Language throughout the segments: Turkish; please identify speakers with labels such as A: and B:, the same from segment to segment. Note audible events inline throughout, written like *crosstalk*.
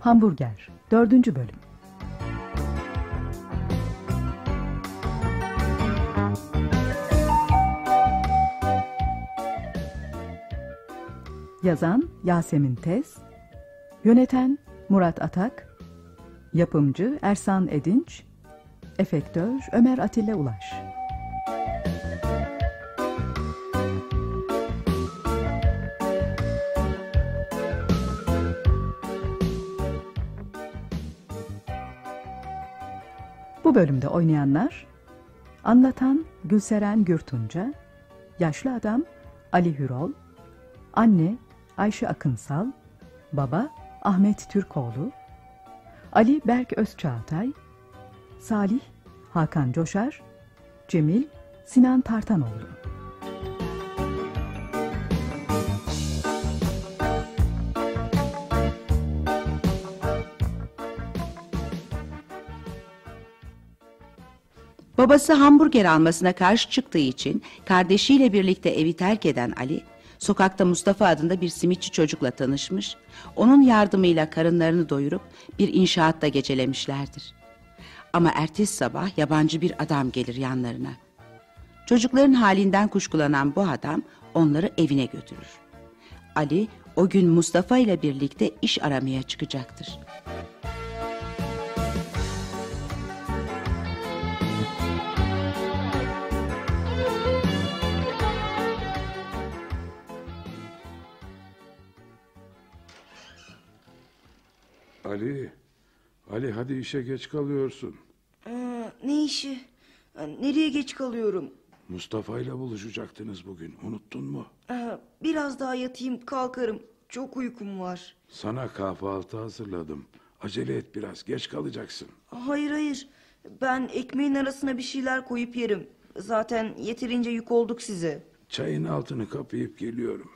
A: Hamburger 4. Bölüm Yazan Yasemin Tez Yöneten Murat Atak Yapımcı Ersan Edinç Efektör Ömer Atilla Ulaş Bu bölümde oynayanlar Anlatan Gülseren Gürtunca Yaşlı adam Ali Hürol Anne Ayşe Akınsal Baba Ahmet Türkoğlu Ali Berk Özçağatay Salih Hakan Coşar Cemil Sinan Tartanoğlu
B: Babası hamburger almasına karşı çıktığı için kardeşiyle birlikte evi terk eden Ali, sokakta Mustafa adında bir simitçi çocukla tanışmış, onun yardımıyla karınlarını doyurup bir inşaatta gecelemişlerdir. Ama ertesi sabah yabancı bir adam gelir yanlarına. Çocukların halinden kuşkulanan bu adam onları evine götürür. Ali o gün Mustafa ile birlikte iş aramaya çıkacaktır.
C: Ali, Ali hadi işe geç kalıyorsun.
D: Aa, ne işi? Aa, Nereye geç kalıyorum?
C: Mustafa ile buluşacaktınız bugün. Unuttun mu?
D: Aa, Biraz daha yatayım kalkarım. Çok uykum var.
C: Sana kahvaltı hazırladım. Acele et biraz. Geç kalacaksın.
D: Hayır hayır. Ben ekmeğin arasına bir şeyler koyup yerim. Zaten yeterince yük olduk size.
C: Çayın altını kapayıp geliyorum.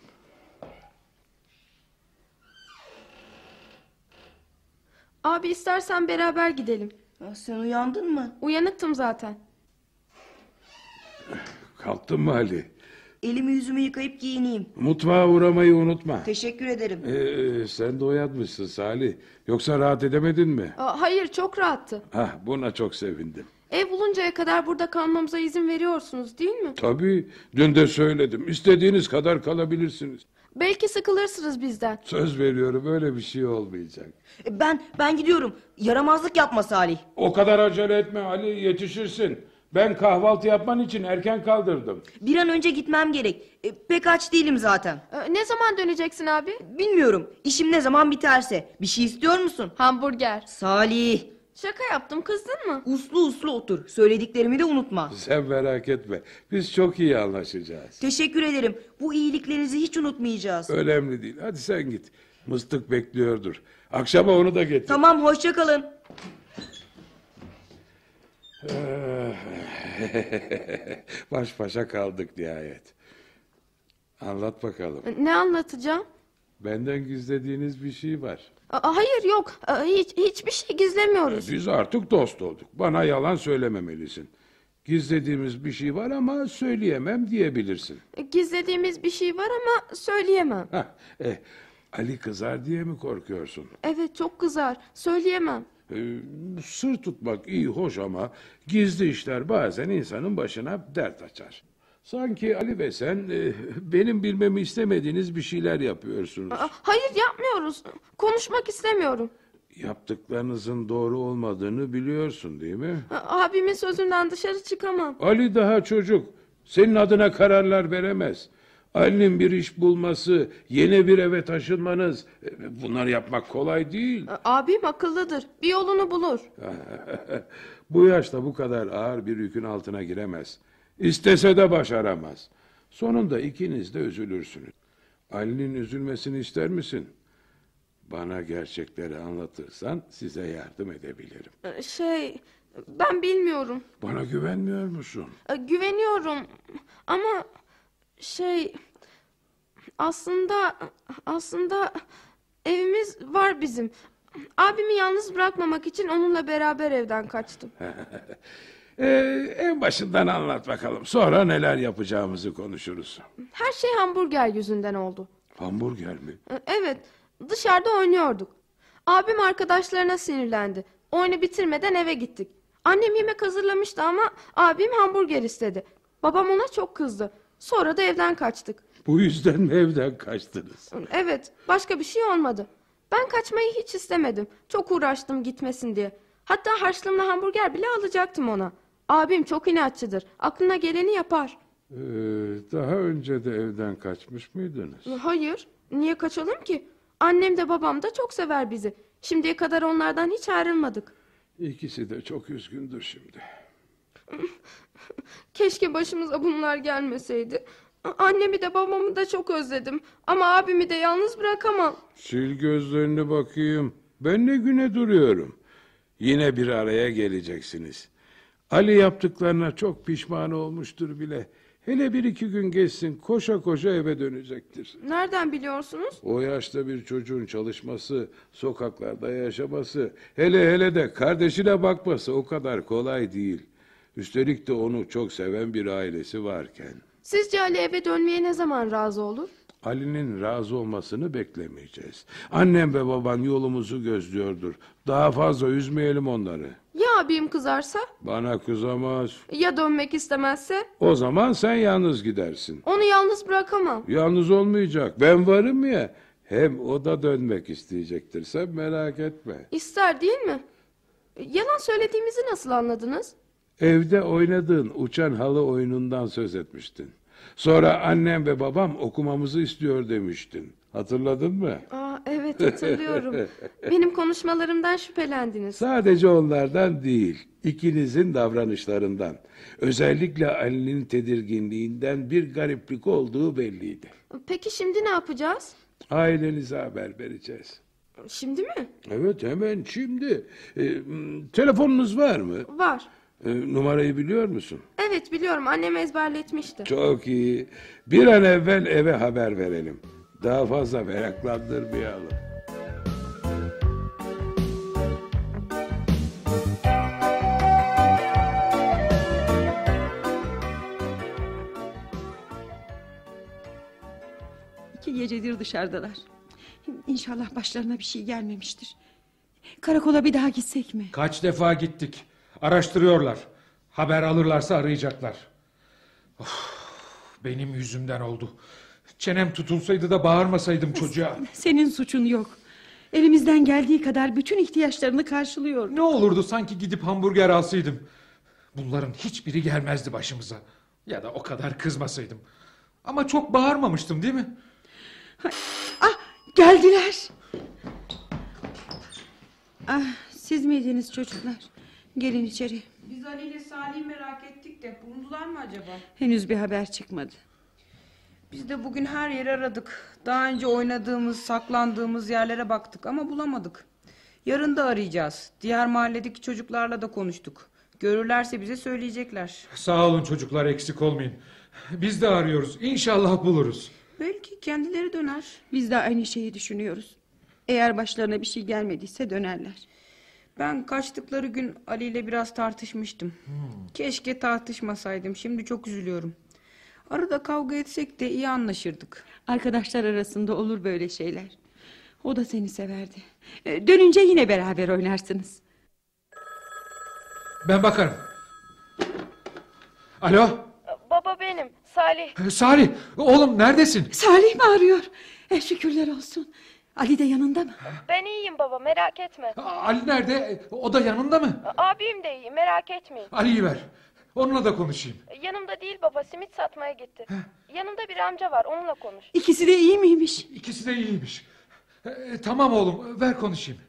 E: Abi istersen beraber gidelim.
D: Aa, Sen uyandın mı?
E: Uyanıktım zaten.
C: Kalktın mı Ali?
D: Elimi yüzümü yıkayıp giyineyim.
C: Mutfağa uğramayı unutma.
D: Teşekkür ederim.
C: Ee, sen de uyanmışsın Salih. Yoksa rahat edemedin mi?
E: Aa, hayır çok rahattı.
C: Hah, buna çok sevindim.
E: Ev buluncaya kadar burada kalmamıza izin veriyorsunuz değil mi?
C: Tabii. Dün de söyledim. İstediğiniz kadar kalabilirsiniz.
E: Belki sıkılırsınız bizden.
C: Söz veriyorum öyle bir şey olmayacak.
D: E, Ben ben gidiyorum. Yaramazlık yapma Salih.
C: O kadar acele etme Ali yetişirsin. Ben kahvaltı yapman için erken kaldırdım.
D: Bir an önce gitmem gerek. E, Pek aç değilim zaten.
E: Ee, ne zaman döneceksin abi?
D: Bilmiyorum. İşim ne zaman biterse. Bir şey istiyor musun?
E: Hamburger.
D: Salih.
E: Şaka yaptım kızdın mı?
D: Uslu uslu otur. Söylediklerimi de unutma.
C: Sen merak etme. Biz çok iyi anlaşacağız.
D: Teşekkür ederim. Bu iyiliklerinizi hiç unutmayacağız.
C: Önemli değil. Hadi sen git. Mıstık bekliyordur. Akşama onu da getir.
D: Tamam hoşça kalın. *laughs*
C: Baş başa kaldık nihayet. Anlat bakalım.
E: Ne anlatacağım?
C: Benden gizlediğiniz bir şey var.
E: Hayır yok. Hiç, hiçbir şey gizlemiyoruz.
C: Biz artık dost olduk. Bana yalan söylememelisin. Gizlediğimiz bir şey var ama söyleyemem diyebilirsin.
E: Gizlediğimiz bir şey var ama söyleyemem.
C: Hah, eh, Ali kızar diye mi korkuyorsun?
E: Evet çok kızar. Söyleyemem.
C: Ee, sır tutmak iyi hoş ama gizli işler bazen insanın başına dert açar. Sanki Ali ve sen e, benim bilmemi istemediğiniz bir şeyler yapıyorsunuz.
E: Aa, hayır yapmıyoruz. Konuşmak istemiyorum.
C: Yaptıklarınızın doğru olmadığını biliyorsun değil mi?
E: Aa, Abimin sözünden dışarı çıkamam.
C: Ali daha çocuk. Senin adına kararlar veremez. Ali'nin bir iş bulması, yeni bir eve taşınmanız e, bunlar yapmak kolay değil.
E: Abim akıllıdır. Bir yolunu bulur. *laughs*
C: bu yaşta bu kadar ağır bir yükün altına giremez. İstese de başaramaz. Sonunda ikiniz de üzülürsünüz. Ali'nin üzülmesini ister misin? Bana gerçekleri anlatırsan size yardım edebilirim.
E: Ee, Şey, ben bilmiyorum.
C: Bana güvenmiyor musun?
E: Ee, Güveniyorum ama şey aslında aslında evimiz var bizim. Abimi yalnız bırakmamak için onunla beraber evden kaçtım. *laughs*
C: Ee, en başından anlat bakalım. Sonra neler yapacağımızı konuşuruz.
E: Her şey hamburger yüzünden oldu.
C: Hamburger mi?
E: Ee, Evet, dışarıda oynuyorduk. Abim arkadaşlarına sinirlendi. Oyunu bitirmeden eve gittik. Annem yemek hazırlamıştı ama abim hamburger istedi. Babam ona çok kızdı. Sonra da evden kaçtık.
C: Bu yüzden mi evden kaçtınız?
E: Evet, başka bir şey olmadı. Ben kaçmayı hiç istemedim. Çok uğraştım gitmesin diye. Hatta harçlığımla hamburger bile alacaktım ona. Abim çok inatçıdır. Aklına geleni yapar.
C: Ee, daha önce de evden kaçmış mıydınız?
E: Hayır, niye kaçalım ki? Annem de babam da çok sever bizi. Şimdiye kadar onlardan hiç ayrılmadık.
C: İkisi de çok üzgündür şimdi. *laughs*
E: Keşke başımıza bunlar gelmeseydi. Annemi de babamı da çok özledim. Ama abimi de yalnız bırakamam.
C: Sil gözlerini bakayım. Ben ne güne duruyorum. Yine bir araya geleceksiniz. Ali yaptıklarına çok pişman olmuştur bile. Hele bir iki gün geçsin koşa koşa eve dönecektir.
E: Nereden biliyorsunuz?
C: O yaşta bir çocuğun çalışması, sokaklarda yaşaması, hele hele de kardeşine bakması o kadar kolay değil. Üstelik de onu çok seven bir ailesi varken.
E: Sizce Ali eve dönmeye ne zaman razı olur?
C: Ali'nin razı olmasını beklemeyeceğiz. Annem ve baban yolumuzu gözlüyordur. Daha fazla üzmeyelim onları.
E: Ya abim kızarsa?
C: Bana kızamaz.
E: Ya dönmek istemezse?
C: O zaman sen yalnız gidersin.
E: Onu yalnız bırakamam.
C: Yalnız olmayacak. Ben varım ya. Hem o da dönmek isteyecektir. Sen merak etme.
E: İster değil mi? Yalan söylediğimizi nasıl anladınız?
C: Evde oynadığın uçan halı oyunundan söz etmiştin. Sonra annem ve babam okumamızı istiyor demiştin. Hatırladın mı?
E: Aa, evet hatırlıyorum. *laughs* Benim konuşmalarımdan şüphelendiniz.
C: Sadece onlardan değil, ikinizin davranışlarından. Özellikle Ali'nin tedirginliğinden bir gariplik olduğu belliydi.
E: Peki şimdi ne yapacağız?
C: Ailenize haber vereceğiz.
E: Şimdi mi?
C: Evet hemen şimdi. Ee, telefonunuz var mı?
E: Var.
C: Ee, numarayı biliyor musun?
E: Evet biliyorum annem ezberletmişti.
C: Çok iyi. Bir an evvel eve haber verelim. Daha fazla meraklandırmayalım.
F: İki gecedir dışarıdalar. İnşallah başlarına bir şey gelmemiştir. Karakola bir daha gitsek mi?
G: Kaç defa gittik. Araştırıyorlar. Haber alırlarsa arayacaklar. Of, benim yüzümden oldu. Çenem tutulsaydı da bağırmasaydım çocuğa.
F: Senin suçun yok. Elimizden geldiği kadar bütün ihtiyaçlarını karşılıyor.
G: Ne olurdu sanki gidip hamburger alsaydım. Bunların hiçbiri gelmezdi başımıza. Ya da o kadar kızmasaydım. Ama çok bağırmamıştım değil mi?
F: Ah geldiler. Ah siz miydiniz çocuklar? Gelin içeri.
H: Biz Ali ile Salih'i merak ettik de bulundular mı acaba?
F: Henüz bir haber çıkmadı.
H: Biz de bugün her yeri aradık. Daha önce oynadığımız, saklandığımız yerlere baktık ama bulamadık. Yarın da arayacağız. Diğer mahalledeki çocuklarla da konuştuk. Görürlerse bize söyleyecekler.
G: Sağ olun çocuklar eksik olmayın. Biz de arıyoruz. İnşallah buluruz.
H: Belki kendileri döner.
F: Biz de aynı şeyi düşünüyoruz. Eğer başlarına bir şey gelmediyse dönerler.
H: Ben kaçtıkları gün Ali ile biraz tartışmıştım. Keşke tartışmasaydım. Şimdi çok üzülüyorum. Arada kavga etsek de iyi anlaşırdık.
F: Arkadaşlar arasında olur böyle şeyler. O da seni severdi. Ee, Dönünce yine beraber oynarsınız.
G: Ben bakarım. Alo.
E: Baba benim Salih.
G: Salih. Oğlum neredesin?
F: Salih mi arıyor? E, şükürler olsun. Ali de yanında mı?
E: Ben iyiyim baba merak etme.
G: Ali nerede? O da yanında mı?
E: Abim de iyi merak etmeyin.
G: Ali'yi ver. Onunla da konuşayım.
E: Yanımda değil baba simit satmaya gitti. Yanında bir amca var onunla konuş.
F: İkisi de iyi miymiş?
G: İkisi de iyiymiş. E, tamam oğlum ver konuşayım.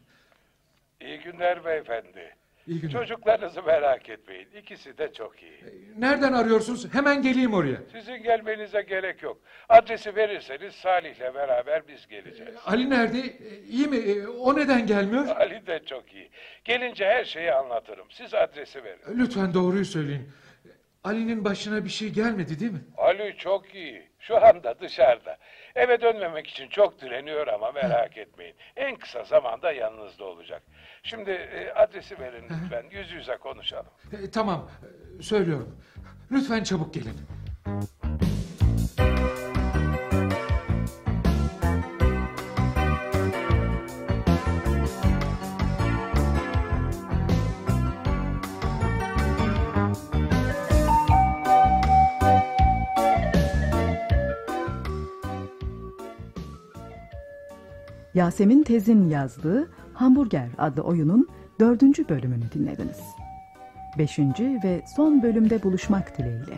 C: İyi günler beyefendi.
G: İyi günler.
C: Çocuklarınızı merak etmeyin. İkisi de çok iyi.
G: Nereden arıyorsunuz? Hemen geleyim oraya.
C: Sizin gelmenize gerek yok. Adresi verirseniz Salih'le beraber biz geleceğiz.
G: Ali nerede? E, İyi mi? O neden gelmiyor?
C: Ali de çok iyi. Gelince her şeyi anlatırım. Siz adresi verin.
G: Lütfen doğruyu söyleyin. Ali'nin başına bir şey gelmedi değil mi?
C: Ali çok iyi. Şu anda dışarıda. Eve dönmemek için çok direniyor ama merak etmeyin. En kısa zamanda yanınızda olacak. Şimdi e, adresi verin lütfen. Yüz yüze konuşalım.
G: E, Tamam, e, söylüyorum. Lütfen çabuk gelin.
A: Yasemin Tez'in yazdığı Hamburger adlı oyunun dördüncü bölümünü dinlediniz. Beşinci ve son bölümde buluşmak dileğiyle.